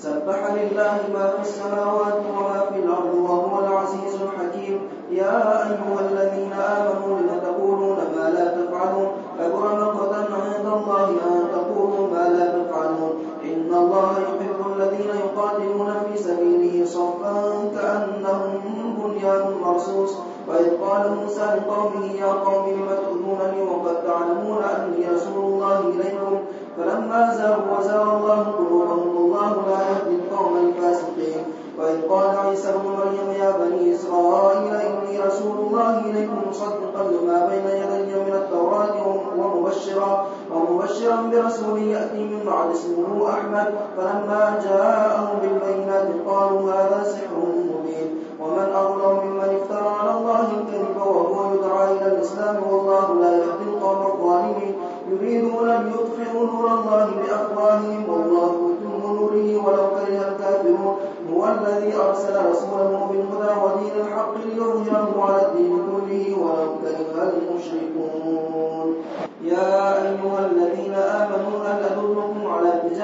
سبح لله ما في السماوات وما في الأرض وهو العزيز الحكيم. يا أيها الذين آمنوا لم تقولون ما لا تفعلون. كبر مقتا عند الله أن تقولوا ما لا تفعلون. إن الله يحب الذين يقاتلون في سبيله صفا كأنهم بنيان مرصوص. وإذ قال موسى لقومه يا قوم لم تؤذونني وقد تعلمون أني رسول الله إليكم؟ فلما زاغوا وزاغ الله أحمد فلما جاءهم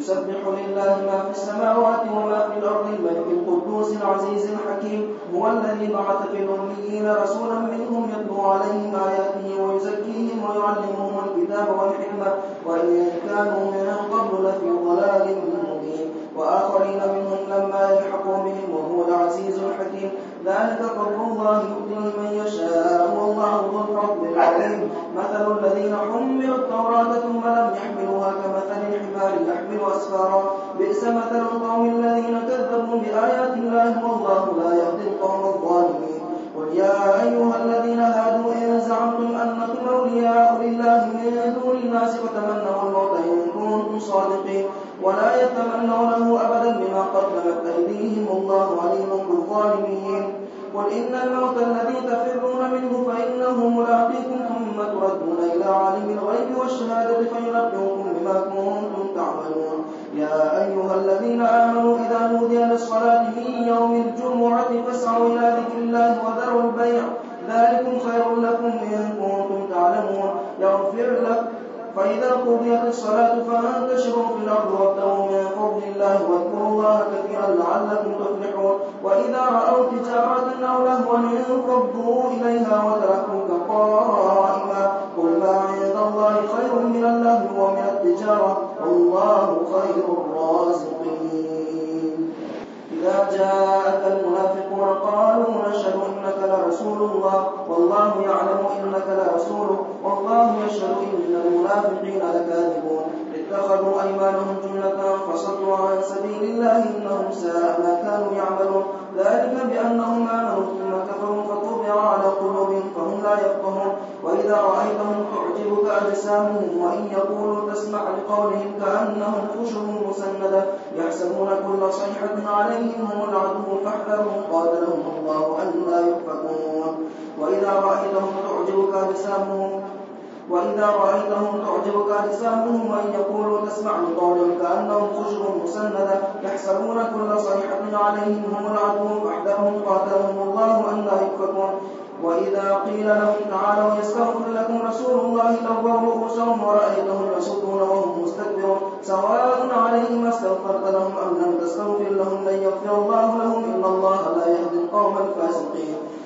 يسبح لله ما في السماوات وما في الأرض الملك القدوس العزيز الحكيم هو الذي بعث في الأميين رسولا منهم يتلو عليهم آياته ويزكيهم ويعلمهم الكتاب والحكمة وإن كانوا من قبل لفي ضلال مبين. وآخرين منهم لما يلحقوا بهم وهو العزيز الحكيم. ذلك فضل الله يؤتيه من يشاء. والله ذو الفضل العظيم مثل الذين حملوا التوراة ثم لم يحملوها كمثل الحمار يحمل أسفارا. بئس مثل القوم الذين كذبوا بآيات الله والله لا يهدي القوم الظالمين. قل يا أيها الذين هادوا إن زعمتم أنكم أولياء لله من دون الناس فتمنوا الموت إن كنتم صادقين. ولا يتمنونه أبدا بما قدمت أيديهم الله عليم بالظالمين. قل إن الموت الذي تفرون منه فإنه ملاقيكم ثم تردون إلى عالم الغيب والشهادة فينبئكم بما كنتم تعملون. يا أيها الذين آمنوا إذا نودي للصلاة من يوم الجمعة فاسعوا إلى ذكر الله وذروا البيع. ذلكم خير لكم إن كنتم تعلمون. يغفر لكم فإذا قضيت الصلاة فانتشروا في الأرض وابتغوا من فضل الله واذكروا الله كثيرا لعلكم تفلحون. وإذا رأوا تجارة انفضوا إليها وتركوك قائما قل ما عند الله خير من اللهو ومن التجارة. والله خير الرازقين. إذا جاءك المنافقون قالوا نشهد إنك لرسول الله. والله يعلم إنك لرسوله. والله يشهد إن المنافقين لكاذبون. اتخذوا أيمانهم جنة فصدوا عن سبيل الله إنهم ساء ما كانوا يعملون. ذلك بأنهم آمنوا ثم كفروا فطبع على قلوبهم فهم لا يفقهون. وإذا رأيتهم تعجبك أجسامهم وإن يقولوا تسمع لقولهم كأنهم خشب مسندة يحسبون كل صيحة عليهم هم العدو فاحذرهم. قاتلهم الله أن لا يؤفكون. وإذا رأيتهم تعجبك أجسامهم وإذا رأيتهم تعجبك أجسامهم وإن يقولوا تسمع لقولهم كأنهم خشب مسندة يحسبون كل صيحة عليهم هم العدو فاحذرهم قاتلهم الله أن لا يؤفكون وإذا قيل لهم تعالوا يستغفر لكم رسول الله لووا رؤوسهم ورأيتهم يصدون وهم مستكبرون. سواء عليهم استغفرت لهم أم لم تستغفر لهم لن يغفر الله لهم إن الله لا يهدي القوم الفاسقين.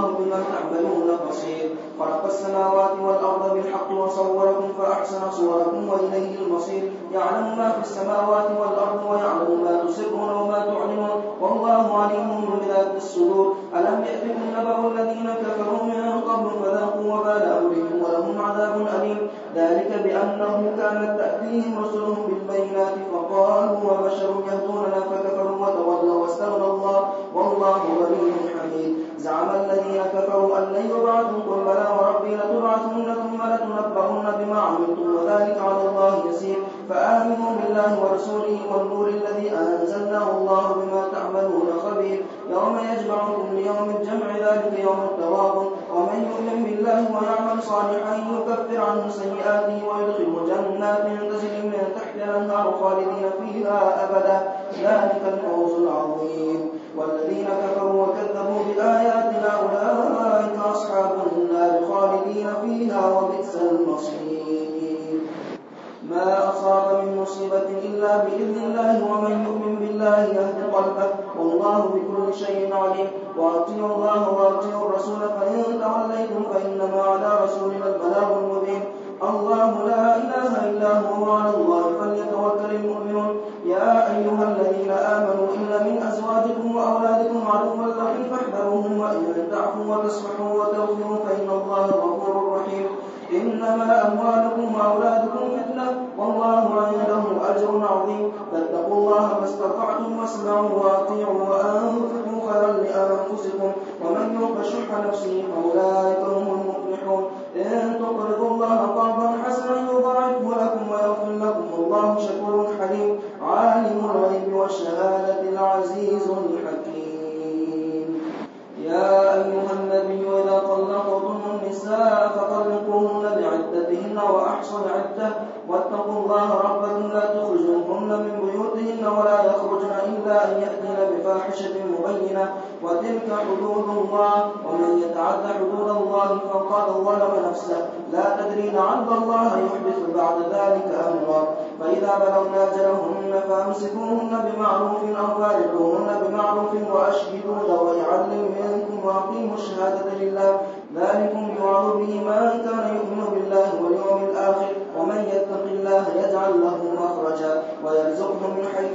والله بما تعملون بصير خلق السماوات والأرض بالحق وصوركم فأحسن صوركم وإليه المصير. يعلم ما في السماوات والأرض ويعلم ما تسرون وما تعلنون. والله عليم بذات الصدور. ألم يأتكم نبأ الذين كفروا من قبل فذاقوا وبال أمرهم ولهم عذاب أليم. ذلك بأنه كانت تأتيهم رسلهم بالبينات فقالوا وبشر يكفر عنه سيئاته ويدخله جنات تجري من تحتها الأنهار خالدين فيها أبدا. ذلك الفوز العظيم. والذين كفروا وكذبوا بآياتنا أولئك أصحاب النار خالدين فيها وبئس المصير. ما أصاب من مصيبة إلا بإذن الله ومن يؤمن بالله يهد قلبه. والله بكل شيء عليم. وأطيعوا الله وأطيعوا الرسول فإن توليتم فإنما على رسولنا البلاغ المبين. الله لا إله إلا هو وعلى الله فليتوكل المؤمنون. يا أيها الذين آمنوا إن من أزواجكم وأولادكم عدوا لكم فاحذروهم وإن تعفوا وتصفحوا وتغفروا فإن الله غفور رحيم. إنما أموالكم وأولادكم والله عنده أجر عظيم. فاتقوا الله ما استطعتم واسمعوا وأطيعوا وأنفقوا خيرا لأنفسكم. ومن يوق شح نفسه فأولئك هم المفلحون. إن تقرضوا الله قرضا حسنا يضاعفه لكم ويغفر لكم. والله شكور حليم. عالم الغيب والشهادة العزيز الحكيم. يا أيها النبي إذا طلقتم النساء فطلقوهن بعدتهن وأحصوا العدة. واتقوا الله ربكم لا تخرجوهن من بيوتهن ولا يخرجن إلا أن يأتين بفاحشة مبينة. وتلك حدود الله ومن يتعد حدود الله فقد ظلم نفسه. لا تدري لعل الله يحدث بعد ذلك أمرا. فإذا بلغن أجلهن فأمسكوهن بمعروف أو فارقوهن بمعروف وأشهدوا ذوي عدل منكم وأقيموا الشهادة لله ذلكم يوعظ به من كان يؤمن بالله واليوم الآخر ومن يتق الله يجعل له مخرجا ويرزقه من حيث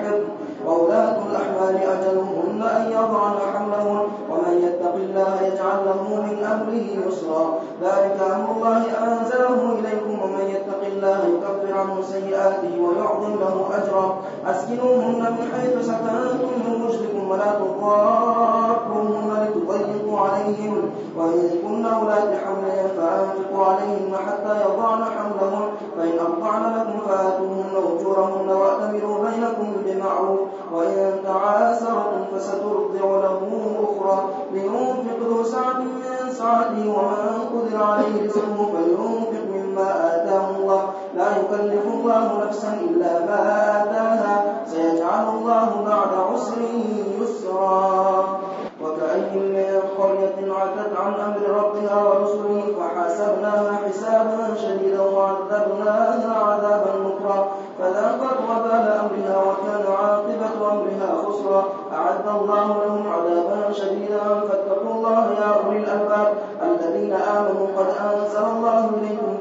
الأحمال أجلهن أن يضعن حملهن ومن يتق الله يجعل له من أمره يسرا. ذلك أمر الله أنزله إليكم ومن يتق الله يكفر عنه سيئاته ويعظم له أجرا. أسكنوهن من حيث سكنتم من وجدكم ولا تضاروهن لتضيقوا عليهم وإن كن أولاد حمل فأنفقوا عليهن حتى يضعن حملهن فإن أرضعن لكم فآتوهن أجورهن وأتمروا بينكم بمعروف وإن تعاسرتم فسترضع له أخرى. لينفق ذو سعة من سعته ومن قدر عليه رزقه فلينفق مما آتاه الله. لا يكلف الله نفسا إلا ما آتاها سيجعل الله بعد عسر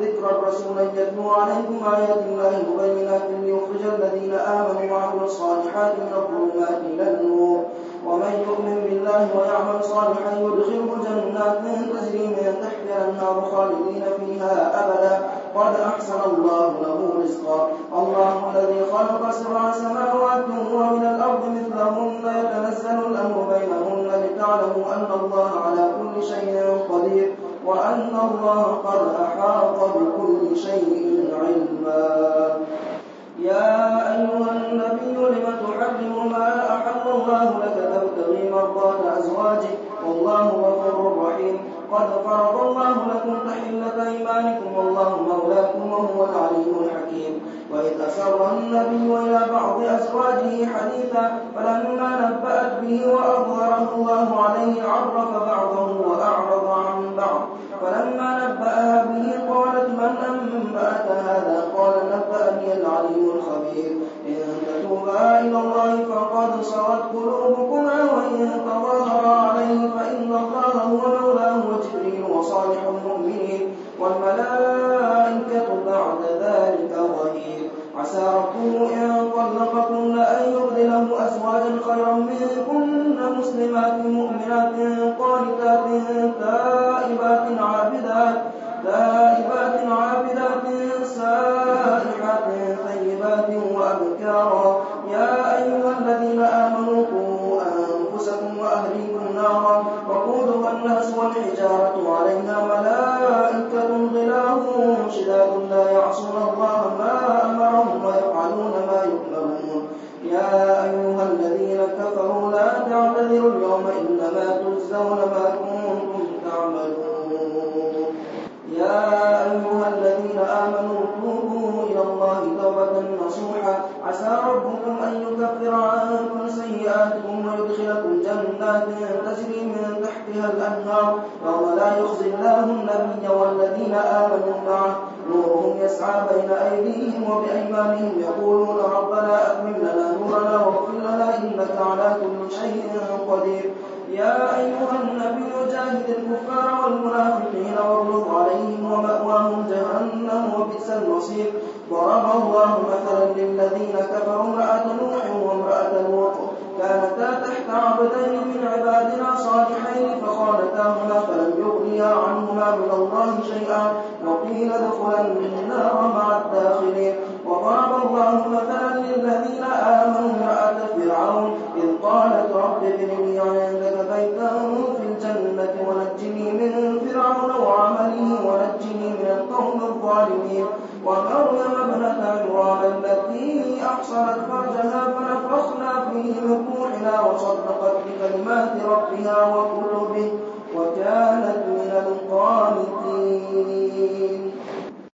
ذكرا رسولا يتلو عليكم آيات الله مبينات ليخرج الذين آمنوا وعملوا الصالحات من الظلمات إلى النور. ومن يؤمن بالله ويعمل صالحا يدخله جنات تجري من تحتها النار خالدين فيها أبدا. قد أحسن الله له رزقا. الله الذي خلق سبع سماوات ومن الأرض مثلهن يتنزل الأمر بينهن لتعلموا أن الله على كل شيء قدير. وأن الله قد أحاط بكل شيء علما. يا أيها النبي لم تحرم ما أحل الله لك تبتغي مرضات أزواجك؟ والله غفور رحيم. قد فرض الله لكم تحلة أيمانكم والله مولاكم وهو العليم الحكيم. وإذ أسر النبي إلى بعض أزواجه حديثا فلما نبأت به وأظهره الله عليه عرف بعضه وأعرض عن بعض. فلما نبأها به قالت من أنبأك هذا؟ قال نبأني العليم الخبير. إن تتوبا إلى الله فقد صغت قلوبكما وإن تظاهرا عليه فإن الله هو مولاه وصالح المؤمنين والملائكة بعد ذلك ظهير. عسى ربه إن طلقكن أن يبدله أزواجا خيرا منكن مسلمات مؤمنات قانتات تائبات عابدات تائبات عسى ربكم أن يكفر عنكم سيئاتكم ويدخلكم جنات تجري من تحتها الأنهار يوم لا يخزي الله النبي والذين آمنوا معه. نورهم يسعى بين أيديهم وبأيمانهم يقولون ربنا أتمم لنا نورنا واغفر لنا إنك على كل شيء قدير. يا أيها النبي جاهد الكفار والمنافقين واغلظ عليهم ومأواهم جهنم وبئس المصير. ضرب الله مثلا للذين كفروا امرأة نوح وامرأة لوط كانتا تحت عبدين من عبادنا صالحين فخانتاهما فلم يغنيا عنهما من الله شيئا وقيل ادخلا النار مع الداخلين. وضرب الله مثلا للذين آمنوا امرأة فرعون إذ قالت رب ابن لي عندك بيتا في الجنة ونجني من فرعون وعمله ونجني من القوم الظالمين. التي أحصنت فرجها فنفخنا فيه من روحنا وصدقت بكلمات ربها وكتبه